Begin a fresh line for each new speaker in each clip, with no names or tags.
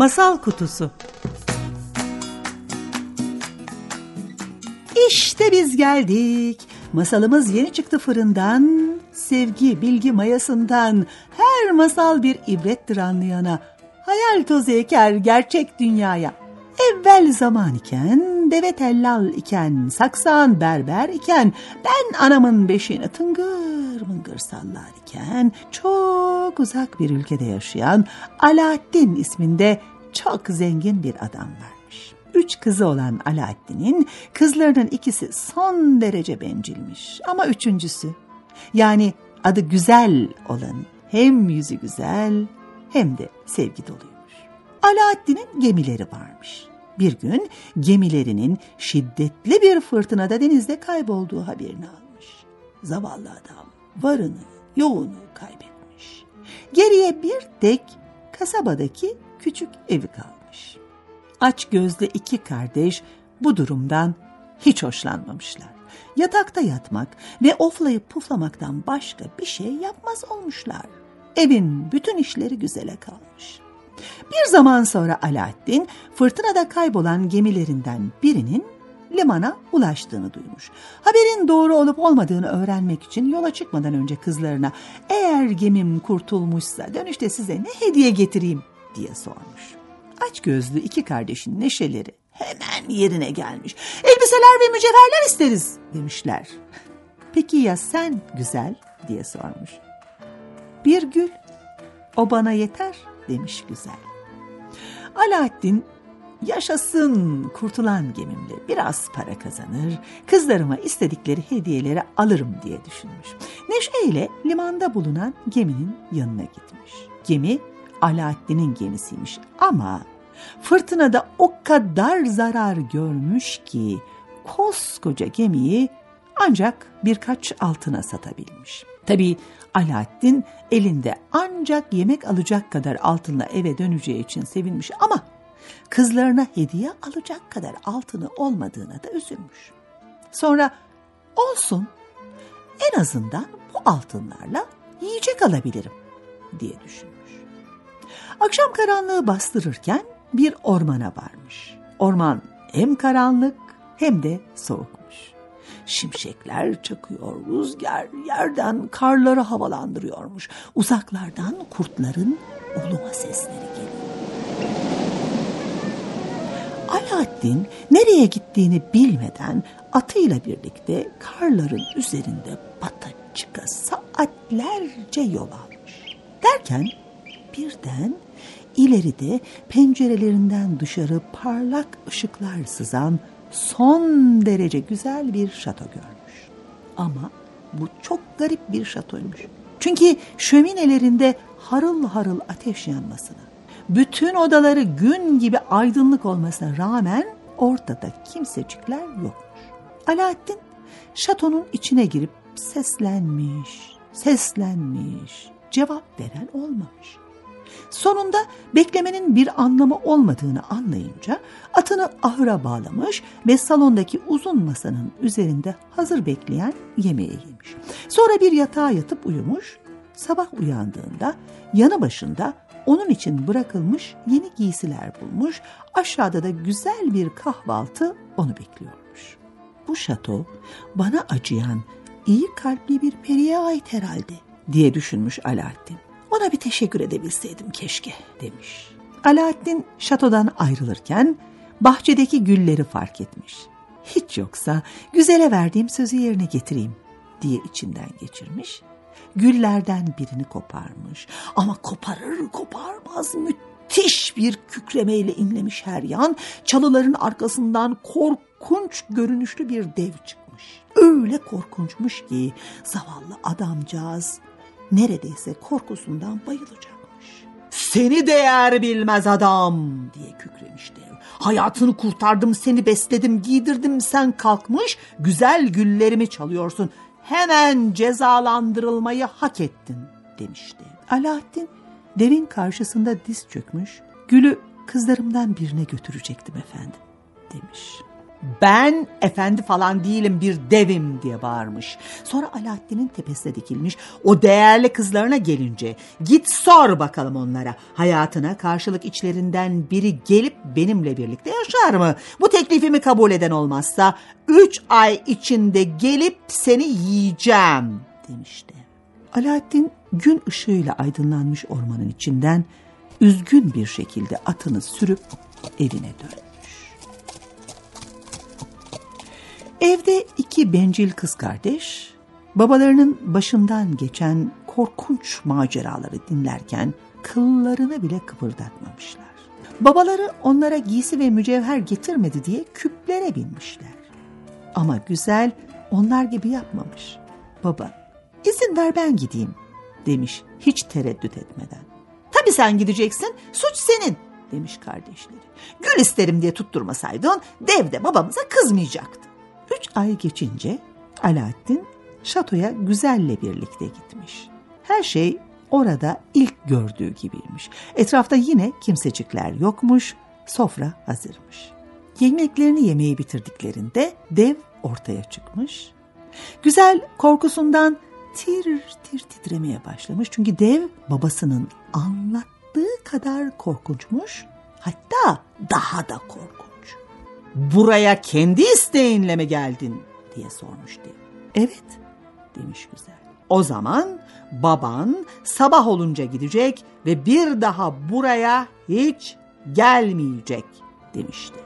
Masal Kutusu İşte biz geldik. Masalımız yeni çıktı fırından. Sevgi, bilgi mayasından. Her masal bir ibrettir anlayana. Hayal tozu eker gerçek dünyaya. Evvel zaman iken, deve tellal iken, saksan berber iken, ben anamın beşiğini tıngır mıngır sallar iken, çok uzak bir ülkede yaşayan Alaaddin isminde çok zengin bir adam varmış. Üç kızı olan Alaaddin'in kızlarının ikisi son derece bencilmiş. Ama üçüncüsü yani adı güzel olan hem yüzü güzel hem de sevgi doluymuş. Alaaddin'in gemileri varmış. Bir gün gemilerinin şiddetli bir fırtınada denizde kaybolduğu haberini almış. Zavallı adam varını yoğunu kaybetmiş. Geriye bir tek kasabadaki küçük evi kalmış. Aç gözlü iki kardeş bu durumdan hiç hoşlanmamışlar. Yatakta yatmak ve oflayıp puflamaktan başka bir şey yapmaz olmuşlar. Evin bütün işleri güzele kalmış. Bir zaman sonra Alaaddin fırtınada kaybolan gemilerinden birinin limana ulaştığını duymuş. Haberin doğru olup olmadığını öğrenmek için yola çıkmadan önce kızlarına eğer gemim kurtulmuşsa dönüşte size ne hediye getireyim diye sormuş. Aç gözlü iki kardeşin neşeleri hemen yerine gelmiş. Elbiseler ve mücevherler isteriz demişler. Peki ya sen güzel diye sormuş. Bir gül o bana yeter demiş güzel. Alaaddin yaşasın kurtulan gemimle biraz para kazanır, kızlarıma istedikleri hediyeleri alırım diye düşünmüş. Neşe ile limanda bulunan geminin yanına gitmiş. Gemi Alaaddin'in gemisiymiş ama fırtınada o kadar zarar görmüş ki koskoca gemiyi ancak birkaç altına satabilmiş. Tabii Alaaddin elinde ancak yemek alacak kadar altınla eve döneceği için sevinmiş ama kızlarına hediye alacak kadar altını olmadığına da üzülmüş. Sonra olsun en azından bu altınlarla yiyecek alabilirim diye düşünmüş. Akşam karanlığı bastırırken bir ormana varmış. Orman hem karanlık hem de soğukmuş. Şimşekler çakıyor, rüzgar yerden karları havalandırıyormuş. Uzaklardan kurtların uluma sesleri geliyor. Alaaddin nereye gittiğini bilmeden atıyla birlikte karların üzerinde bata çıka saatlerce yol almış. Derken birden ileride pencerelerinden dışarı parlak ışıklar sızan son derece güzel bir şato görmüş. Ama bu çok garip bir şatoymuş. Çünkü şöminelerinde harıl harıl ateş yanmasına, bütün odaları gün gibi aydınlık olmasına rağmen ortada kimsecikler yokmuş. Alaaddin şatonun içine girip seslenmiş, seslenmiş, cevap veren olmamış. Sonunda beklemenin bir anlamı olmadığını anlayınca atını ahıra bağlamış ve salondaki uzun masanın üzerinde hazır bekleyen yemeği yemiş. Sonra bir yatağa yatıp uyumuş. Sabah uyandığında yanı başında onun için bırakılmış yeni giysiler bulmuş. Aşağıda da güzel bir kahvaltı onu bekliyormuş. Bu şato bana acıyan iyi kalpli bir periye ait herhalde diye düşünmüş Alaaddin. Ona bir teşekkür edebilseydim keşke demiş. Alaaddin şatodan ayrılırken bahçedeki gülleri fark etmiş. Hiç yoksa güzele verdiğim sözü yerine getireyim diye içinden geçirmiş. Güllerden birini koparmış ama koparır koparmaz müthiş bir kükremeyle inlemiş her yan. Çalıların arkasından korkunç görünüşlü bir dev çıkmış. Öyle korkunçmuş ki zavallı adamcağız neredeyse korkusundan bayılacakmış. Seni değer bilmez adam diye kükremiş dev. Hayatını kurtardım, seni besledim, giydirdim, sen kalkmış güzel güllerimi çalıyorsun. Hemen cezalandırılmayı hak ettin demişti. Alaaddin devin karşısında diz çökmüş, gülü kızlarımdan birine götürecektim efendim demiş. Ben efendi falan değilim bir devim diye bağırmış. Sonra Alaaddin'in tepesine dikilmiş. O değerli kızlarına gelince git sor bakalım onlara. Hayatına karşılık içlerinden biri gelip benimle birlikte yaşar mı? Bu teklifimi kabul eden olmazsa üç ay içinde gelip seni yiyeceğim demişti. Alaaddin gün ışığıyla aydınlanmış ormanın içinden üzgün bir şekilde atını sürüp evine döndü. Evde iki bencil kız kardeş babalarının başından geçen korkunç maceraları dinlerken kıllarını bile kıpırdatmamışlar. Babaları onlara giysi ve mücevher getirmedi diye küplere binmişler. Ama güzel onlar gibi yapmamış. Baba, izin ver ben gideyim demiş hiç tereddüt etmeden. Tabii sen gideceksin, suç senin demiş kardeşleri. Gül isterim diye tutturmasaydın dev de babamıza kızmayacaktı. Üç ay geçince Alaaddin şatoya Güzel'le birlikte gitmiş. Her şey orada ilk gördüğü gibiymiş. Etrafta yine kimsecikler yokmuş, sofra hazırmış. Yemeklerini yemeyi bitirdiklerinde dev ortaya çıkmış. Güzel korkusundan tir tir titremeye başlamış. Çünkü dev babasının anlattığı kadar korkunçmuş. Hatta daha da korkunç. Buraya kendi isteğinle mi geldin diye sormuş dev. Evet demiş güzel. O zaman baban sabah olunca gidecek ve bir daha buraya hiç gelmeyecek demişti.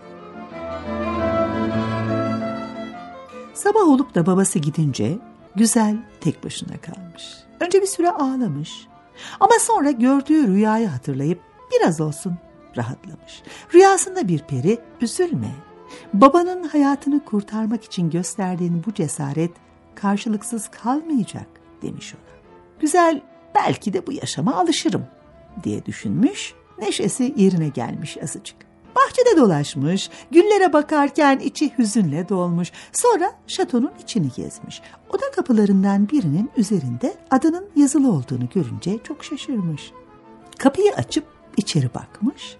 Sabah olup da babası gidince güzel tek başına kalmış. Önce bir süre ağlamış ama sonra gördüğü rüyayı hatırlayıp biraz olsun rahatlamış. Rüyasında bir peri üzülme Babanın hayatını kurtarmak için gösterdiğin bu cesaret karşılıksız kalmayacak demiş ona. Güzel belki de bu yaşama alışırım diye düşünmüş. Neşesi yerine gelmiş azıcık. Bahçede dolaşmış, güllere bakarken içi hüzünle dolmuş. Sonra şatonun içini gezmiş. Oda kapılarından birinin üzerinde adının yazılı olduğunu görünce çok şaşırmış. Kapıyı açıp içeri bakmış.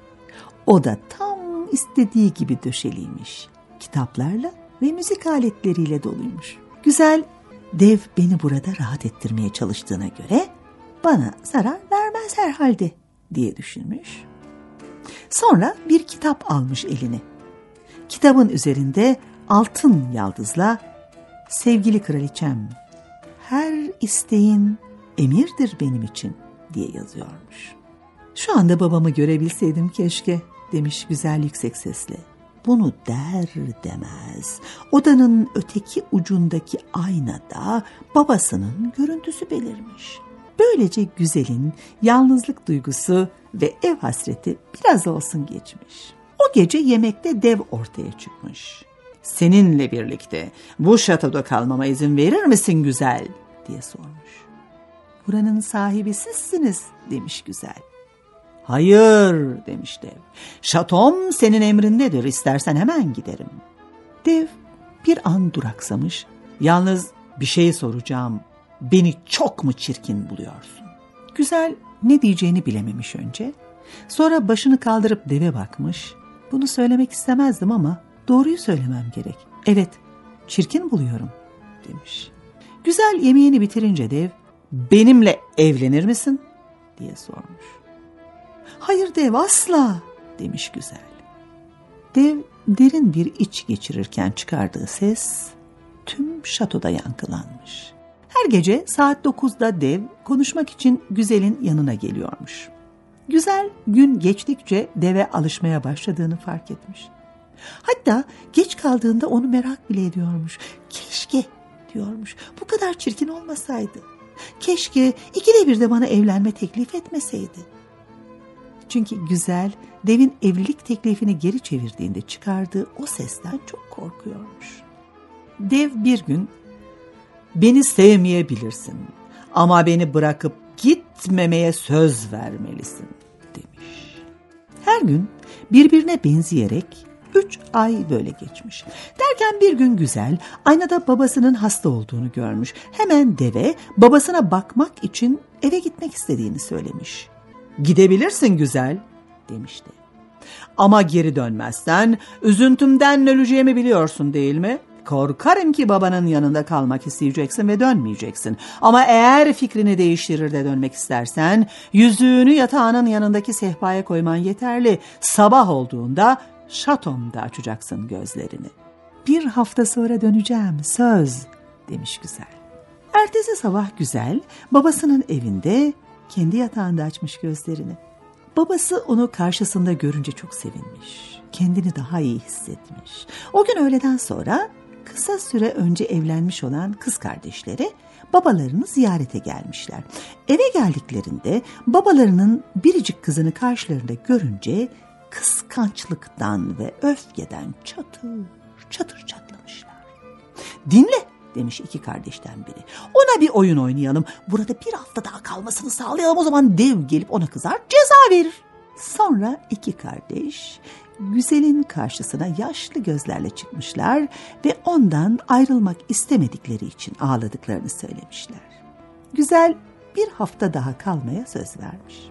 Oda tam istediği gibi döşeliymiş. Kitaplarla ve müzik aletleriyle doluymuş. Güzel dev beni burada rahat ettirmeye çalıştığına göre bana zarar vermez herhalde diye düşünmüş. Sonra bir kitap almış eline. Kitabın üzerinde altın yaldızla sevgili kraliçem her isteğin emirdir benim için diye yazıyormuş. Şu anda babamı görebilseydim keşke demiş güzel yüksek sesle. Bunu der demez odanın öteki ucundaki aynada babasının görüntüsü belirmiş. Böylece güzelin yalnızlık duygusu ve ev hasreti biraz olsun geçmiş. O gece yemekte dev ortaya çıkmış. Seninle birlikte bu şatoda kalmama izin verir misin güzel diye sormuş. Buranın sahibi sizsiniz demiş güzel. Hayır demiş dev. Şatom senin emrindedir istersen hemen giderim. Dev bir an duraksamış. Yalnız bir şey soracağım. Beni çok mu çirkin buluyorsun? Güzel ne diyeceğini bilememiş önce. Sonra başını kaldırıp deve bakmış. Bunu söylemek istemezdim ama doğruyu söylemem gerek. Evet, çirkin buluyorum demiş. Güzel yemeğini bitirince dev benimle evlenir misin diye sormuş. Hayır dev asla demiş güzel. Dev derin bir iç geçirirken çıkardığı ses tüm şatoda yankılanmış. Her gece saat dokuzda dev konuşmak için güzelin yanına geliyormuş. Güzel gün geçtikçe deve alışmaya başladığını fark etmiş. Hatta geç kaldığında onu merak bile ediyormuş. Keşke diyormuş bu kadar çirkin olmasaydı. Keşke ikide bir de bana evlenme teklif etmeseydi. Çünkü güzel devin evlilik teklifini geri çevirdiğinde çıkardığı o sesten çok korkuyormuş. Dev bir gün beni sevmeyebilirsin ama beni bırakıp gitmemeye söz vermelisin demiş. Her gün birbirine benzeyerek üç ay böyle geçmiş. Derken bir gün güzel aynada babasının hasta olduğunu görmüş. Hemen deve babasına bakmak için eve gitmek istediğini söylemiş. Gidebilirsin güzel demişti. Ama geri dönmezsen üzüntümden öleceğimi biliyorsun değil mi? Korkarım ki babanın yanında kalmak isteyeceksin ve dönmeyeceksin. Ama eğer fikrini değiştirir de dönmek istersen yüzüğünü yatağının yanındaki sehpaya koyman yeterli. Sabah olduğunda şatomda açacaksın gözlerini. Bir hafta sonra döneceğim söz demiş güzel. Ertesi sabah güzel babasının evinde kendi yatağında açmış gözlerini. Babası onu karşısında görünce çok sevinmiş. Kendini daha iyi hissetmiş. O gün öğleden sonra kısa süre önce evlenmiş olan kız kardeşleri babalarını ziyarete gelmişler. Eve geldiklerinde babalarının biricik kızını karşılarında görünce kıskançlıktan ve öfkeden çatır çatır çatlamışlar. Dinle demiş iki kardeşten biri. Ona bir oyun oynayalım. Burada bir hafta daha kalmasını sağlayalım. O zaman dev gelip ona kızar ceza verir. Sonra iki kardeş güzelin karşısına yaşlı gözlerle çıkmışlar ve ondan ayrılmak istemedikleri için ağladıklarını söylemişler. Güzel bir hafta daha kalmaya söz vermiş.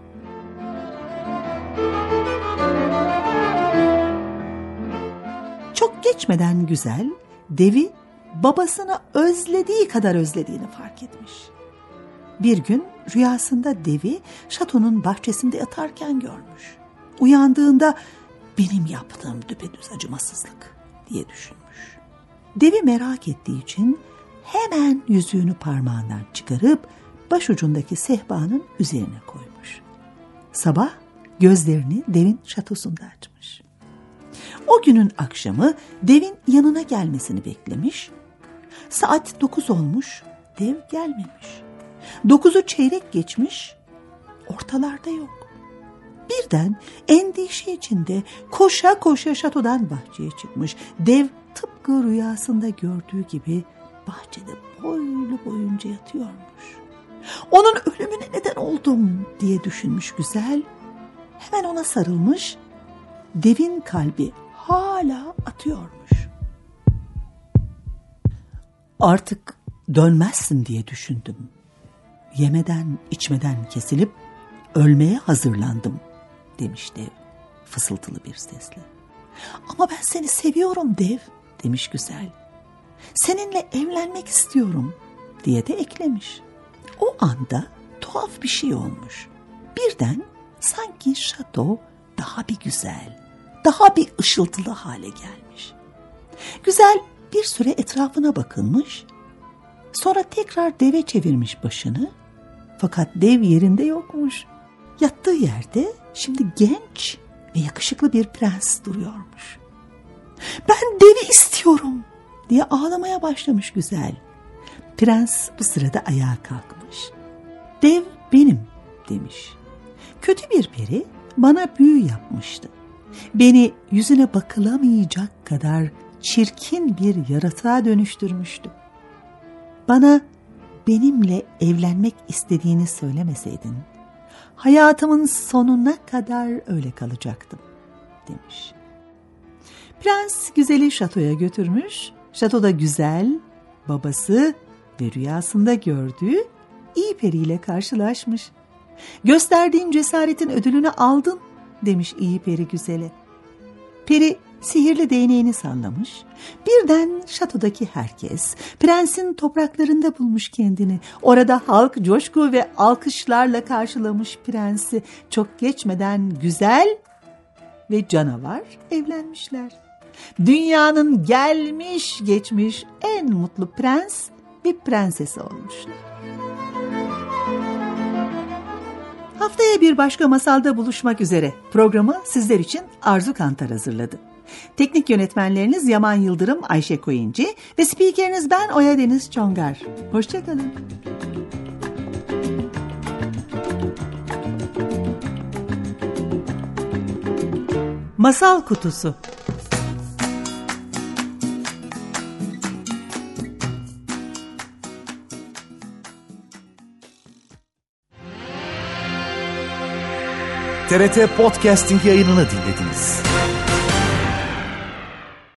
Çok geçmeden güzel devi babasını özlediği kadar özlediğini fark etmiş. Bir gün rüyasında devi şatonun bahçesinde yatarken görmüş. Uyandığında benim yaptığım düpedüz acımasızlık diye düşünmüş. Devi merak ettiği için hemen yüzüğünü parmağından çıkarıp başucundaki sehpanın üzerine koymuş. Sabah gözlerini devin şatosunda açmış. O günün akşamı devin yanına gelmesini beklemiş. Saat dokuz olmuş, dev gelmemiş. Dokuzu çeyrek geçmiş, ortalarda yok. Birden endişe içinde koşa koşa şatodan bahçeye çıkmış. Dev tıpkı rüyasında gördüğü gibi bahçede boylu boyunca yatıyormuş. Onun ölümüne neden oldum diye düşünmüş güzel. Hemen ona sarılmış. Devin kalbi hala atıyormuş. Artık dönmezsin diye düşündüm. Yemeden içmeden kesilip ölmeye hazırlandım demiş dev fısıltılı bir sesle. Ama ben seni seviyorum dev demiş güzel. Seninle evlenmek istiyorum diye de eklemiş. O anda tuhaf bir şey olmuş. Birden sanki şato daha bir güzel, daha bir ışıltılı hale gelmiş. Güzel bir süre etrafına bakılmış, sonra tekrar deve çevirmiş başını. Fakat dev yerinde yokmuş. Yattığı yerde şimdi genç ve yakışıklı bir prens duruyormuş. Ben devi istiyorum diye ağlamaya başlamış güzel. Prens bu sırada ayağa kalkmış. Dev benim demiş. Kötü bir peri bana büyü yapmıştı. Beni yüzüne bakılamayacak kadar çirkin bir yaratığa dönüştürmüştü. Bana benimle evlenmek istediğini söylemeseydin, hayatımın sonuna kadar öyle kalacaktım, demiş. Prens güzeli şatoya götürmüş, şatoda güzel, babası ve rüyasında gördüğü iyi periyle karşılaşmış. Gösterdiğin cesaretin ödülünü aldın demiş iyi peri güzele. Peri sihirli değneğini sallamış. Birden şatodaki herkes prensin topraklarında bulmuş kendini. Orada halk coşku ve alkışlarla karşılamış prensi. Çok geçmeden güzel ve canavar evlenmişler. Dünyanın gelmiş geçmiş en mutlu prens ve prensesi olmuşlar. Haftaya bir başka masalda buluşmak üzere. Programı sizler için Arzu Kantar hazırladı. Teknik yönetmenleriniz Yaman Yıldırım, Ayşe Koyuncu ve spikeriniz ben Oya Deniz Çongar. Hoşçakalın. Masal Kutusu
TRT Podcasting yayınını dinlediniz.